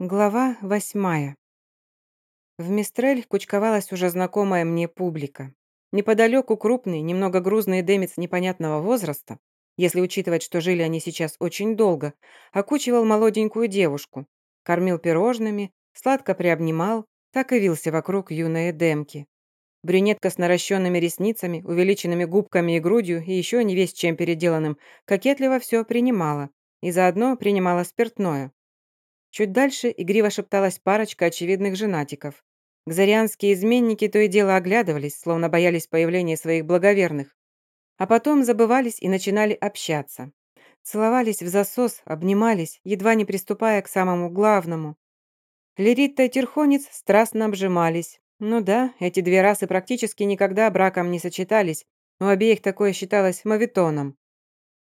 Глава восьмая. В Мистрель кучковалась уже знакомая мне публика. Неподалеку крупный, немного грузный демец непонятного возраста, если учитывать, что жили они сейчас очень долго, окучивал молоденькую девушку, кормил пирожными, сладко приобнимал, так и вился вокруг юной демки. Брюнетка с наращенными ресницами, увеличенными губками и грудью и еще не весь чем переделанным, кокетливо все принимала и заодно принимала спиртное. Чуть дальше игриво шепталась парочка очевидных женатиков. Кзарианские изменники то и дело оглядывались, словно боялись появления своих благоверных. А потом забывались и начинали общаться. Целовались в засос, обнимались, едва не приступая к самому главному. Леритта и Тирхонец страстно обжимались. Ну да, эти две расы практически никогда браком не сочетались, у обеих такое считалось мавитоном.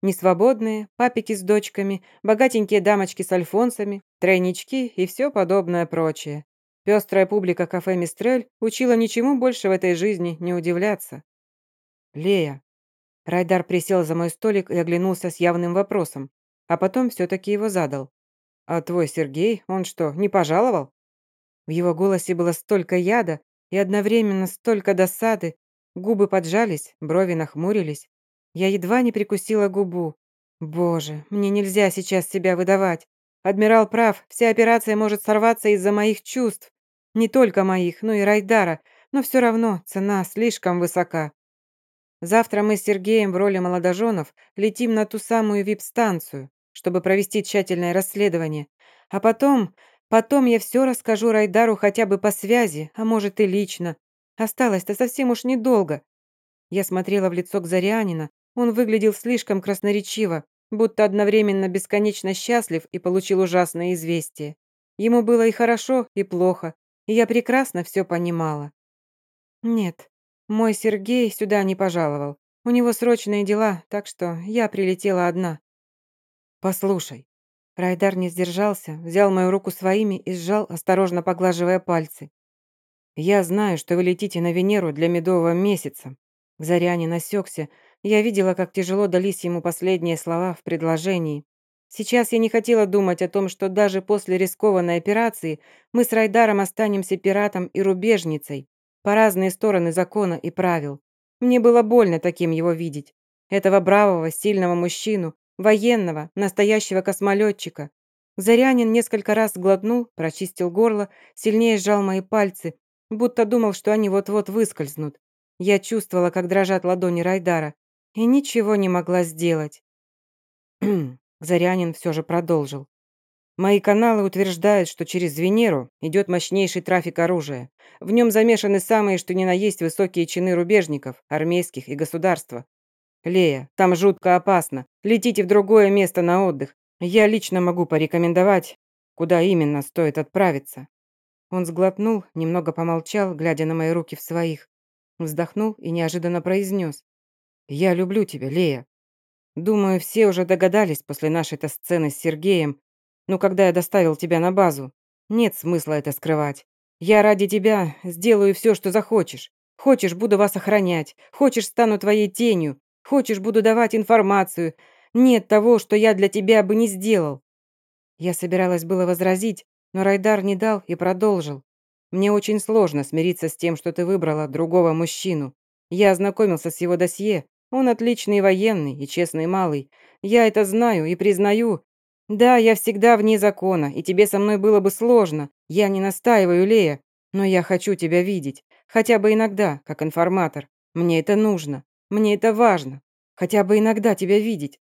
Несвободные, папики с дочками, богатенькие дамочки с альфонсами, тройнички и все подобное прочее. Пестрая публика кафе «Мистрель» учила ничему больше в этой жизни не удивляться. «Лея». Райдар присел за мой столик и оглянулся с явным вопросом, а потом все-таки его задал. «А твой Сергей, он что, не пожаловал?» В его голосе было столько яда и одновременно столько досады. Губы поджались, брови нахмурились. Я едва не прикусила губу. Боже, мне нельзя сейчас себя выдавать. Адмирал прав, вся операция может сорваться из-за моих чувств. Не только моих, но и Райдара, но все равно цена слишком высока. Завтра мы с Сергеем в роли молодоженов летим на ту самую вип-станцию, чтобы провести тщательное расследование. А потом, потом я все расскажу Райдару хотя бы по связи, а может и лично. Осталось-то совсем уж недолго. Я смотрела в лицо Кзарианина, он выглядел слишком красноречиво, будто одновременно бесконечно счастлив и получил ужасное известие. Ему было и хорошо, и плохо, и я прекрасно все понимала. Нет, мой Сергей сюда не пожаловал. У него срочные дела, так что я прилетела одна. Послушай. Райдар не сдержался, взял мою руку своими и сжал, осторожно поглаживая пальцы. «Я знаю, что вы летите на Венеру для медового месяца». Зарянин осекся, я видела, как тяжело дались ему последние слова в предложении. Сейчас я не хотела думать о том, что даже после рискованной операции мы с Райдаром останемся пиратом и рубежницей, по разные стороны закона и правил. Мне было больно таким его видеть. Этого бравого, сильного мужчину, военного, настоящего космолетчика. Зарянин несколько раз глотнул, прочистил горло, сильнее сжал мои пальцы, будто думал, что они вот-вот выскользнут. Я чувствовала, как дрожат ладони Райдара и ничего не могла сделать. Зарянин все же продолжил. Мои каналы утверждают, что через Венеру идет мощнейший трафик оружия. В нем замешаны самые, что ни на есть, высокие чины рубежников, армейских и государства. Лея, там жутко опасно. Летите в другое место на отдых. Я лично могу порекомендовать, куда именно стоит отправиться. Он сглотнул, немного помолчал, глядя на мои руки в своих. Вздохнул и неожиданно произнес. «Я люблю тебя, Лея. Думаю, все уже догадались после нашей-то сцены с Сергеем, но когда я доставил тебя на базу, нет смысла это скрывать. Я ради тебя сделаю все, что захочешь. Хочешь, буду вас охранять. Хочешь, стану твоей тенью. Хочешь, буду давать информацию. Нет того, что я для тебя бы не сделал». Я собиралась было возразить, но Райдар не дал и продолжил. «Мне очень сложно смириться с тем, что ты выбрала другого мужчину. Я ознакомился с его досье он отличный военный и честный малый. Я это знаю и признаю. Да, я всегда вне закона, и тебе со мной было бы сложно. Я не настаиваю, Лея, но я хочу тебя видеть. Хотя бы иногда, как информатор. Мне это нужно. Мне это важно. Хотя бы иногда тебя видеть.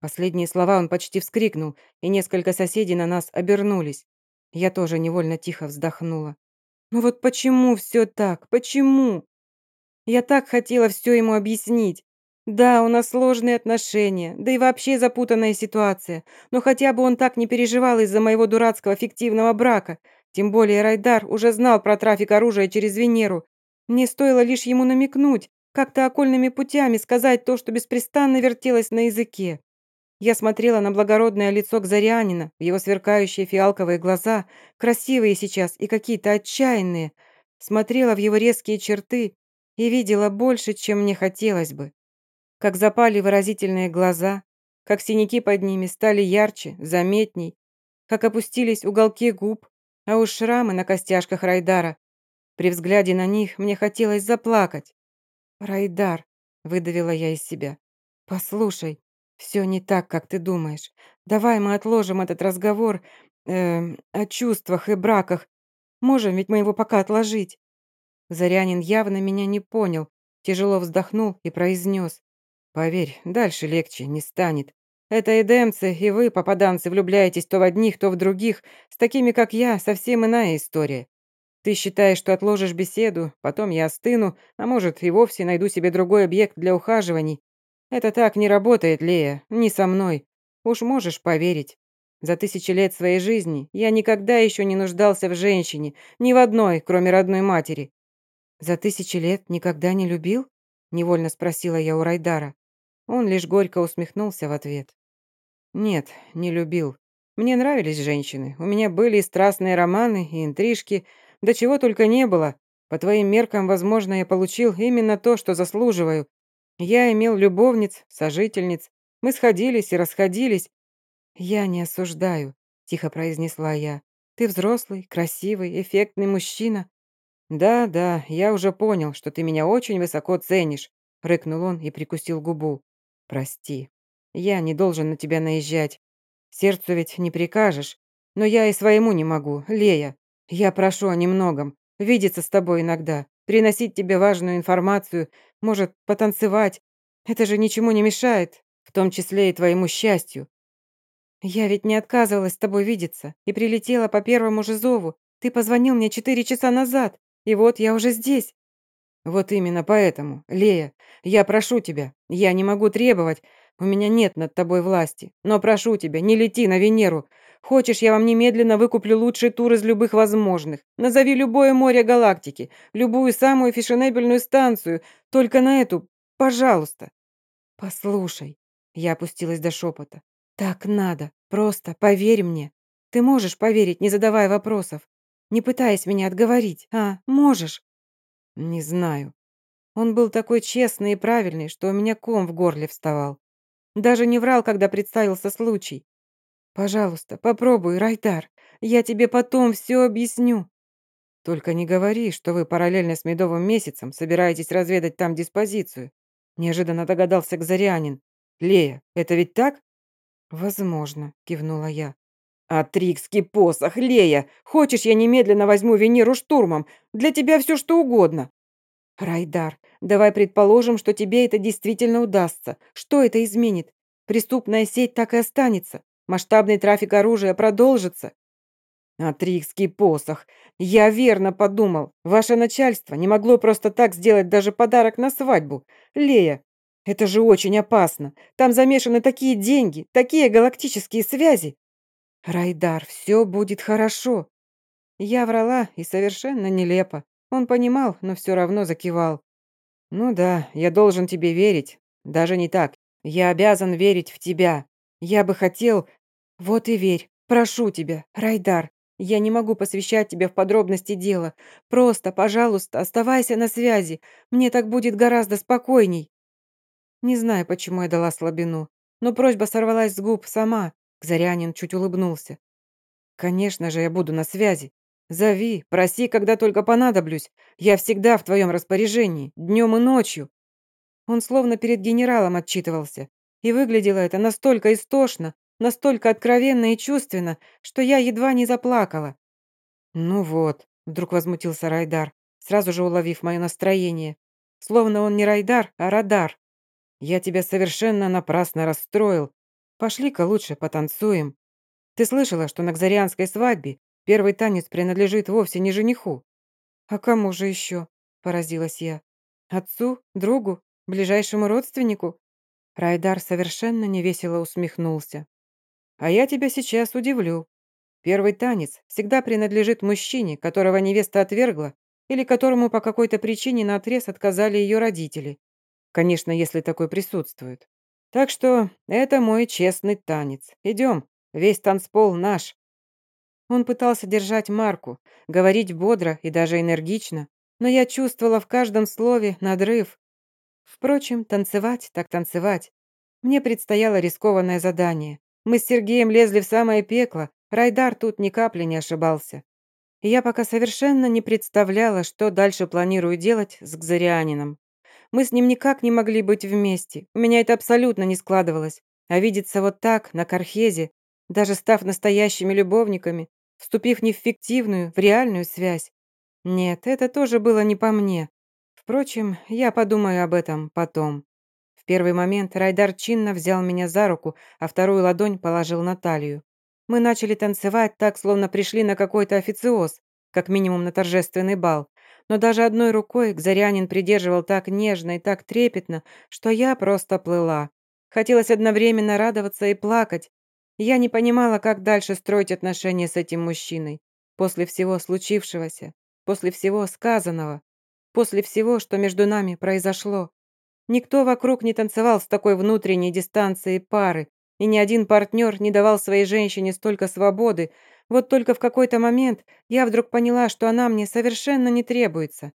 Последние слова он почти вскрикнул, и несколько соседей на нас обернулись. Я тоже невольно тихо вздохнула. Ну вот почему все так? Почему? Я так хотела все ему объяснить. Да, у нас сложные отношения, да и вообще запутанная ситуация, но хотя бы он так не переживал из-за моего дурацкого фиктивного брака. Тем более Райдар уже знал про трафик оружия через Венеру. Мне стоило лишь ему намекнуть, как-то окольными путями сказать то, что беспрестанно вертелось на языке. Я смотрела на благородное лицо Кзарианина, его сверкающие фиалковые глаза, красивые сейчас и какие-то отчаянные. Смотрела в его резкие черты и видела больше, чем мне хотелось бы. Как запали выразительные глаза, как синяки под ними стали ярче, заметней, как опустились уголки губ, а уж шрамы на костяшках Райдара. При взгляде на них мне хотелось заплакать. «Райдар», — выдавила я из себя, — «послушай, все не так, как ты думаешь. Давай мы отложим этот разговор э, о чувствах и браках. Можем ведь мы его пока отложить». Зарянин явно меня не понял, тяжело вздохнул и произнес. «Поверь, дальше легче не станет. Это эдемцы, и вы, попаданцы, влюбляетесь то в одних, то в других. С такими, как я, совсем иная история. Ты считаешь, что отложишь беседу, потом я остыну, а может, и вовсе найду себе другой объект для ухаживаний. Это так не работает, Лея, не со мной. Уж можешь поверить. За тысячи лет своей жизни я никогда еще не нуждался в женщине, ни в одной, кроме родной матери. За тысячи лет никогда не любил? Невольно спросила я у Райдара. Он лишь горько усмехнулся в ответ. Нет, не любил. Мне нравились женщины. У меня были и страстные романы, и интрижки, да чего только не было. По твоим меркам, возможно, я получил именно то, что заслуживаю. Я имел любовниц, сожительниц. Мы сходились и расходились. Я не осуждаю, тихо произнесла я. Ты взрослый, красивый, эффектный мужчина. Да, да, я уже понял, что ты меня очень высоко ценишь, рыкнул он и прикусил губу. Прости. Я не должен на тебя наезжать. Сердцу ведь не прикажешь. Но я и своему не могу, Лея. Я прошу о немногом. Видеться с тобой иногда, приносить тебе важную информацию, может, потанцевать. Это же ничему не мешает, в том числе и твоему счастью. Я ведь не отказывалась с тобой видеться и прилетела по первому же зову. Ты позвонил мне четыре часа назад, и вот я уже здесь. Вот именно поэтому, Лея, я прошу тебя, я не могу требовать, у меня нет над тобой власти, но прошу тебя, не лети на Венеру, Хочешь, я вам немедленно выкуплю лучший тур из любых возможных. Назови любое море галактики, любую самую фешенебельную станцию, только на эту, пожалуйста. Послушай, я опустилась до шепота. Так надо, просто поверь мне. Ты можешь поверить, не задавая вопросов, не пытаясь меня отговорить, а, можешь? Не знаю. Он был такой честный и правильный, что у меня ком в горле вставал. Даже не врал, когда представился случай. Пожалуйста, попробуй, Райдар. Я тебе потом все объясню. Только не говори, что вы параллельно с медовым месяцем собираетесь разведать там диспозицию. Неожиданно догадался Кзарянин. Лея, это ведь так? Возможно, кивнула я. «Атрикский посох, Лея! Хочешь, я немедленно возьму Венеру штурмом? Для тебя все что угодно!» «Райдар, давай предположим, что тебе это действительно удастся. Что это изменит? Преступная сеть так и останется. Масштабный трафик оружия продолжится. Атрикский посох. Я верно подумал. Ваше начальство не могло просто так сделать даже подарок на свадьбу. Лея, это же очень опасно. Там замешаны такие деньги, такие галактические связи. Райдар, все будет хорошо. Я врала и совершенно нелепо. Он понимал, но все равно закивал. Ну да, я должен тебе верить. Даже не так. Я обязан верить в тебя. Я бы хотел... Вот и верь. Прошу тебя, Райдар. Я не могу посвящать тебя в подробности дела. Просто, пожалуйста, оставайся на связи. Мне так будет гораздо спокойней. Не знаю, почему я дала слабину, но просьба сорвалась с губ сама. Зарянин чуть улыбнулся. Конечно же, я буду на связи. Зови, проси, когда только понадоблюсь. Я всегда в твоем распоряжении, днем и ночью. Он словно перед генералом отчитывался. И выглядело это настолько истошно, настолько откровенно и чувственно, что я едва не заплакала. «Ну вот», — вдруг возмутился Райдар, сразу же уловив мое настроение. Словно он не Райдар, а Радар. «Я тебя совершенно напрасно расстроил. Пошли-ка лучше потанцуем. Ты слышала, что на Кзарианской свадьбе первый танец принадлежит вовсе не жениху?» «А кому же еще?» – поразилась я. «Отцу? Другу? Ближайшему родственнику?» Райдар совершенно невесело усмехнулся. «А я тебя сейчас удивлю. Первый танец всегда принадлежит мужчине, которого невеста отвергла или которому по какой-то причине наотрез отказали ее родители. Конечно, если такой присутствует. Так что это мой честный танец. Идем, весь танцпол наш». Он пытался держать марку, говорить бодро и даже энергично, но я чувствовала в каждом слове надрыв, Впрочем, танцевать так танцевать. Мне предстояло рискованное задание. Мы с Сергеем лезли в самое пекло, Райдар тут ни капли не ошибался. Я пока совершенно не представляла, что дальше планирую делать с Гзарианином. Мы с ним никак не могли быть вместе. У меня это абсолютно не складывалось. А видеться вот так, на Кархезе, даже став настоящими любовниками, вступив не в фиктивную, в реальную связь. Нет, это тоже было не по мне. Впрочем, я подумаю об этом потом. В первый момент Райдар чинно взял меня за руку, а вторую ладонь положил на талию. Мы начали танцевать так, словно пришли на какой-то официоз, как минимум на торжественный бал. Но даже одной рукой Гзарянин придерживал так нежно и так трепетно, что я просто плыла. Хотелось одновременно радоваться и плакать. Я не понимала, как дальше строить отношения с этим мужчиной. После всего случившегося, после всего сказанного, после всего, что между нами произошло. Никто вокруг не танцевал с такой внутренней дистанцией пары, и ни один партнер не давал своей женщине столько свободы. Вот только в какой-то момент я вдруг поняла, что она мне совершенно не требуется.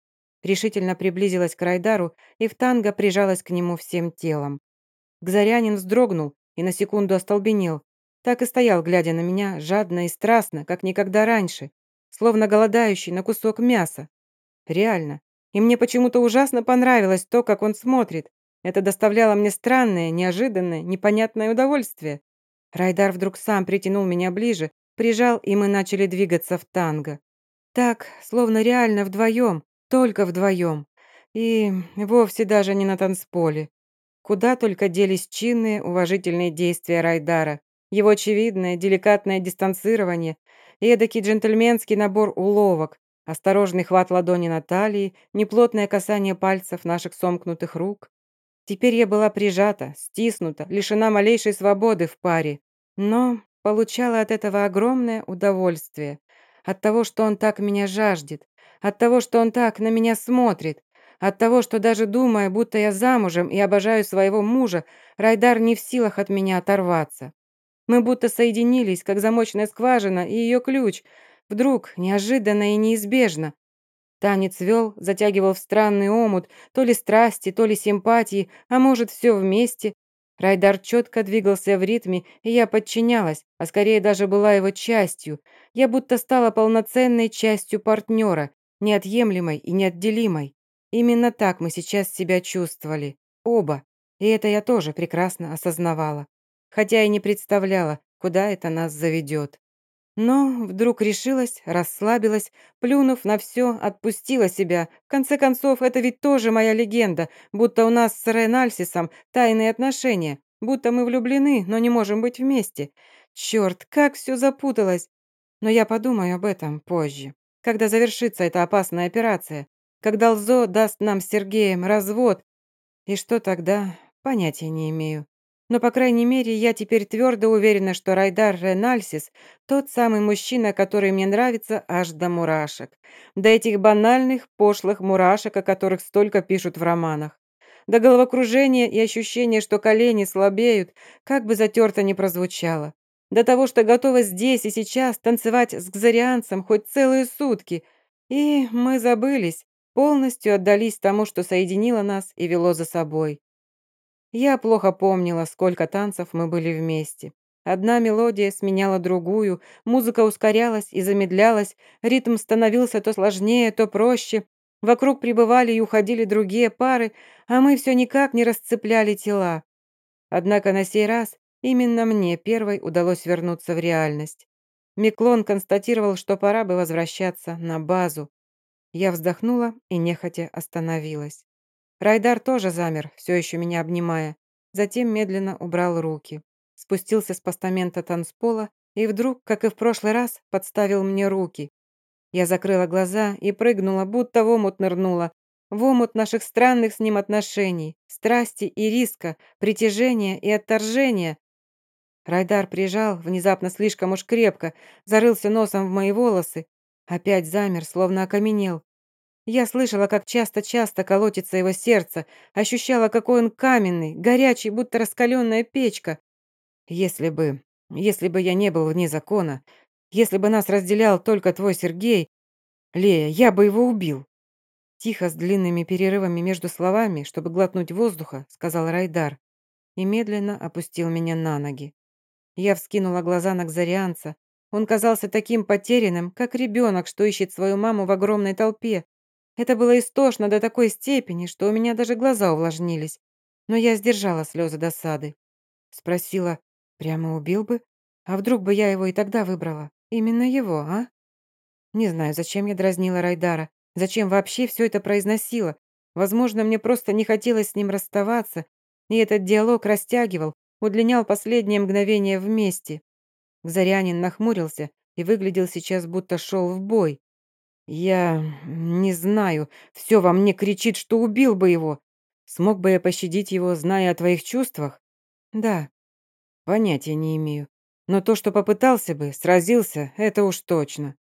Решительно приблизилась к Райдару и в танго прижалась к нему всем телом. Гзарянин вздрогнул и на секунду остолбенел. Так и стоял, глядя на меня, жадно и страстно, как никогда раньше, словно голодающий на кусок мяса. Реально. И мне почему-то ужасно понравилось то, как он смотрит, это доставляло мне странное, неожиданное, непонятное удовольствие. Райдар вдруг сам притянул меня ближе, прижал, и мы начали двигаться в танго. Так, словно реально вдвоем, только вдвоем. И вовсе даже не на танцполе. Куда только делись чинные, уважительные действия Райдара. Его очевидное, деликатное дистанцирование и эдакий джентльменский набор уловок, осторожный хват ладони на талии, неплотное касание пальцев наших сомкнутых рук. Теперь я была прижата, стиснута, лишена малейшей свободы в паре, но получала от этого огромное удовольствие. От того, что он так меня жаждет, от того, что он так на меня смотрит, от того, что даже думая, будто я замужем и обожаю своего мужа, Райдар не в силах от меня оторваться. Мы будто соединились, как замочная скважина и ее ключ, вдруг, неожиданно и неизбежно, Танец вел, затягивал в странный омут, то ли страсти, то ли симпатии, а может, все вместе. Райдар четко двигался в ритме, и я подчинялась, а скорее даже была его частью. Я будто стала полноценной частью партнера, неотъемлемой и неотделимой. Именно так мы сейчас себя чувствовали. Оба. И это я тоже прекрасно осознавала. Хотя и не представляла, куда это нас заведет. Но вдруг решилась, расслабилась, плюнув на все, отпустила себя. В конце концов, это ведь тоже моя легенда, будто у нас с Ренальсисом тайные отношения, будто мы влюблены, но не можем быть вместе. Черт, как все запуталось. Но я подумаю об этом позже, когда завершится эта опасная операция, когда Лзо даст нам с Сергеем развод. И что тогда, понятия не имею. Но, по крайней мере, я теперь твердо уверена, что Райдар Ренальсис – тот самый мужчина, который мне нравится аж до мурашек. До этих банальных, пошлых мурашек, о которых столько пишут в романах. До головокружения и ощущения, что колени слабеют, как бы затерто ни прозвучало. До того, что готова здесь и сейчас танцевать с гзарианцем хоть целые сутки. И мы забылись, полностью отдались тому, что соединило нас и вело за собой. Я плохо помнила, сколько танцев мы были вместе. Одна мелодия сменяла другую, музыка ускорялась и замедлялась, ритм становился то сложнее, то проще. Вокруг прибывали и уходили другие пары, а мы все никак не расцепляли тела. Однако на сей раз именно мне первой удалось вернуться в реальность. Миклон констатировал, что пора бы возвращаться на базу. Я вздохнула и нехотя остановилась. Райдар тоже замер, все еще меня обнимая. Затем медленно убрал руки. Спустился с постамента танцпола и вдруг, как и в прошлый раз, подставил мне руки. Я закрыла глаза и прыгнула, будто в омут нырнула. В омут наших странных с ним отношений, страсти и риска, притяжения и отторжения. Райдар прижал, внезапно слишком уж крепко, зарылся носом в мои волосы. Опять замер, словно окаменел. Я слышала, как часто-часто колотится его сердце, ощущала, какой он каменный, горячий, будто раскаленная печка. Если бы... если бы я не был вне закона, если бы нас разделял только твой Сергей, Лея, я бы его убил. Тихо, с длинными перерывами между словами, чтобы глотнуть воздуха, сказал Райдар и медленно опустил меня на ноги. Я вскинула глаза на Кзарианца, Он казался таким потерянным, как ребенок, что ищет свою маму в огромной толпе. Это было истошно до такой степени, что у меня даже глаза увлажнились. Но я сдержала слезы досады. Спросила, прямо убил бы? А вдруг бы я его и тогда выбрала? Именно его, а? Не знаю, зачем я дразнила Райдара, зачем вообще все это произносила. Возможно, мне просто не хотелось с ним расставаться, и этот диалог растягивал, удлинял последние мгновения вместе. Зарянин нахмурился и выглядел сейчас, будто шел в бой. «Я не знаю, все во мне кричит, что убил бы его. Смог бы я пощадить его, зная о твоих чувствах?» «Да». «Понятия не имею. Но то, что попытался бы, сразился, это уж точно.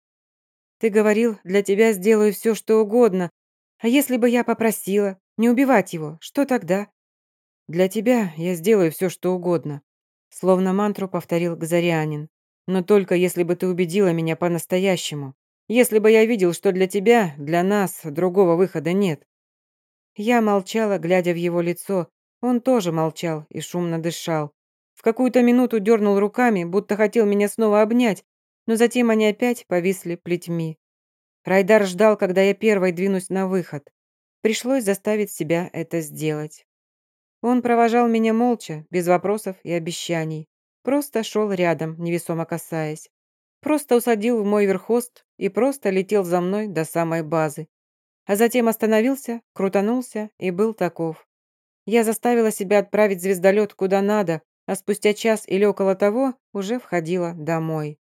Ты говорил, для тебя сделаю все, что угодно. А если бы я попросила не убивать его, что тогда? Для тебя я сделаю все, что угодно. Словно мантру повторил Газарянин. Но только если бы ты убедила меня по-настоящему. Если бы я видел, что для тебя, для нас, другого выхода нет. Я молчала, глядя в его лицо. Он тоже молчал и шумно дышал. В какую-то минуту дернул руками, будто хотел меня снова обнять, но затем они опять повисли плетьми. Райдар ждал, когда я первой двинусь на выход. Пришлось заставить себя это сделать. Он провожал меня молча, без вопросов и обещаний. Просто шел рядом, невесомо касаясь. Просто усадил в мой верхост и просто летел за мной до самой базы. А затем остановился, крутанулся и был таков. Я заставила себя отправить звездолет куда надо, а спустя час или около того уже входила домой.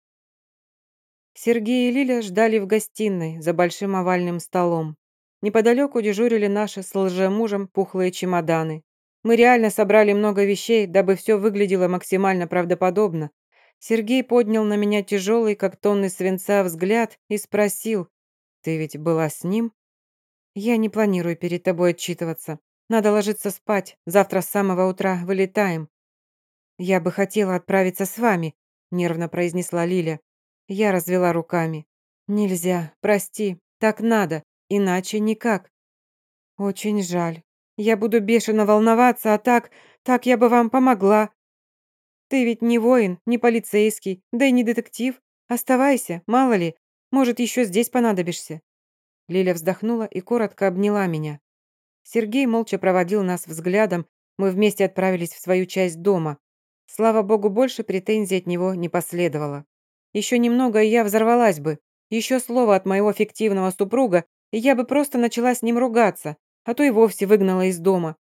Сергей и Лиля ждали в гостиной за большим овальным столом. Неподалеку дежурили наши с лжемужем пухлые чемоданы. Мы реально собрали много вещей, дабы все выглядело максимально правдоподобно. Сергей поднял на меня тяжелый, как тонны свинца, взгляд и спросил, «Ты ведь была с ним?» «Я не планирую перед тобой отчитываться. Надо ложиться спать. Завтра с самого утра вылетаем. «Я бы хотела отправиться с вами», — нервно произнесла Лиля. Я развела руками. «Нельзя, прости, так надо, иначе никак». «Очень жаль. Я буду бешено волноваться, а так, так я бы вам помогла. Ты ведь не воин, не полицейский, да и не детектив. Оставайся, мало ли, может, еще здесь понадобишься». Лиля вздохнула и коротко обняла меня. Сергей молча проводил нас взглядом, мы вместе отправились в свою часть дома. Слава богу, больше претензий от него не последовало. Еще немного, и я взорвалась бы. Еще слово от моего фиктивного супруга, и я бы просто начала с ним ругаться, а то и вовсе выгнала из дома.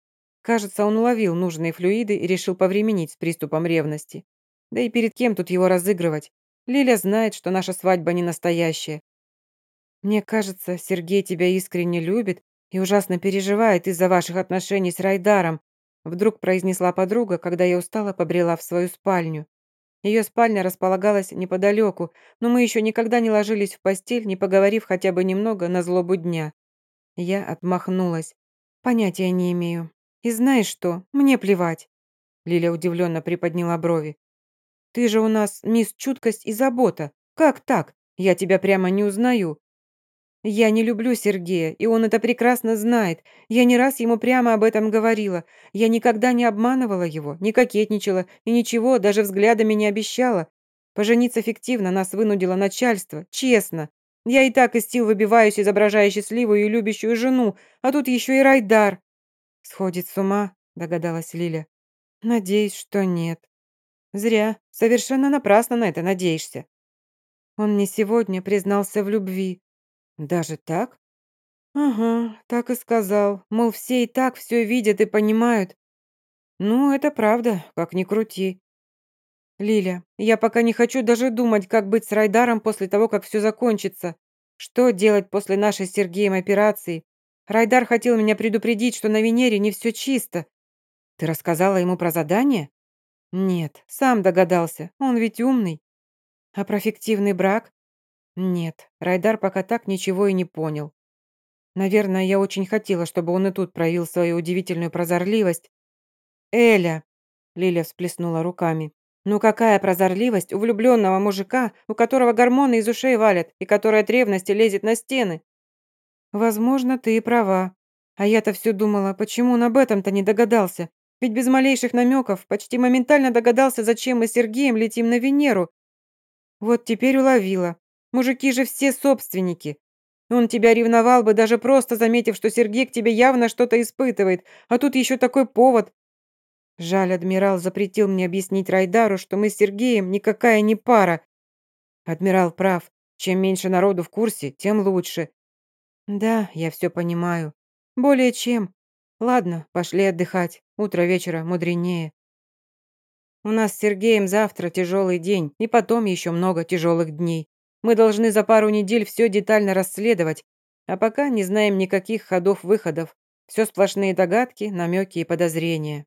Кажется, он уловил нужные флюиды и решил повременить с приступом ревности. Да и перед кем тут его разыгрывать? Лиля знает, что наша свадьба не настоящая. Мне кажется, Сергей тебя искренне любит и ужасно переживает из-за ваших отношений с Райдаром, Вдруг произнесла подруга, когда я устала побрела в свою спальню. Ее спальня располагалась неподалеку, но мы еще никогда не ложились в постель, не поговорив хотя бы немного на злобу дня. Я отмахнулась. Понятия не имею. И знаешь что, мне плевать. Лиля удивленно приподняла брови. Ты же у нас мисс чуткость и забота. Как так? Я тебя прямо не узнаю. Я не люблю Сергея, и он это прекрасно знает. Я не раз ему прямо об этом говорила. Я никогда не обманывала его, не кокетничала и ничего, даже взглядами не обещала. Пожениться фиктивно нас вынудило начальство, честно. Я и так из сил выбиваюсь, изображая счастливую и любящую жену, а тут еще и Райдар. Сходит с ума, догадалась Лиля. Надеюсь, что нет. Зря, совершенно напрасно на это надеешься. Он не сегодня признался в любви, «Даже так?» «Ага, так и сказал. Мол, все и так все видят и понимают. Ну, это правда, как ни крути. Лиля, я пока не хочу даже думать, как быть с Райдаром после того, как все закончится. Что делать после нашей с Сергеем операции? Райдар хотел меня предупредить, что на Венере не все чисто. Ты рассказала ему про задание? Нет, сам догадался, он ведь умный. А про фиктивный брак? Нет, Райдар пока так ничего и не понял. Наверное, я очень хотела, чтобы он и тут проявил свою удивительную прозорливость. «Эля!» — Лиля всплеснула руками. «Ну какая прозорливость у влюбленного мужика, у которого гормоны из ушей валят и который от ревности лезет на стены?» «Возможно, ты и права. А я-то все думала, почему он об этом-то не догадался? Ведь без малейших намеков почти моментально догадался, зачем мы с Сергеем летим на Венеру. Вот теперь уловила. Мужики же все собственники. Он тебя ревновал бы, даже просто заметив, что Сергей к тебе явно что-то испытывает, а тут еще такой повод. Жаль, адмирал запретил мне объяснить Райдару, что мы с Сергеем никакая не пара. Адмирал прав. Чем меньше народу в курсе, тем лучше. Да, я все понимаю. Более чем. Ладно, пошли отдыхать. Утро вечера мудренее. У нас с Сергеем завтра тяжелый день, и потом еще много тяжелых дней. Мы должны за пару недель все детально расследовать, а пока не знаем никаких ходов-выходов. Все сплошные догадки, намеки и подозрения.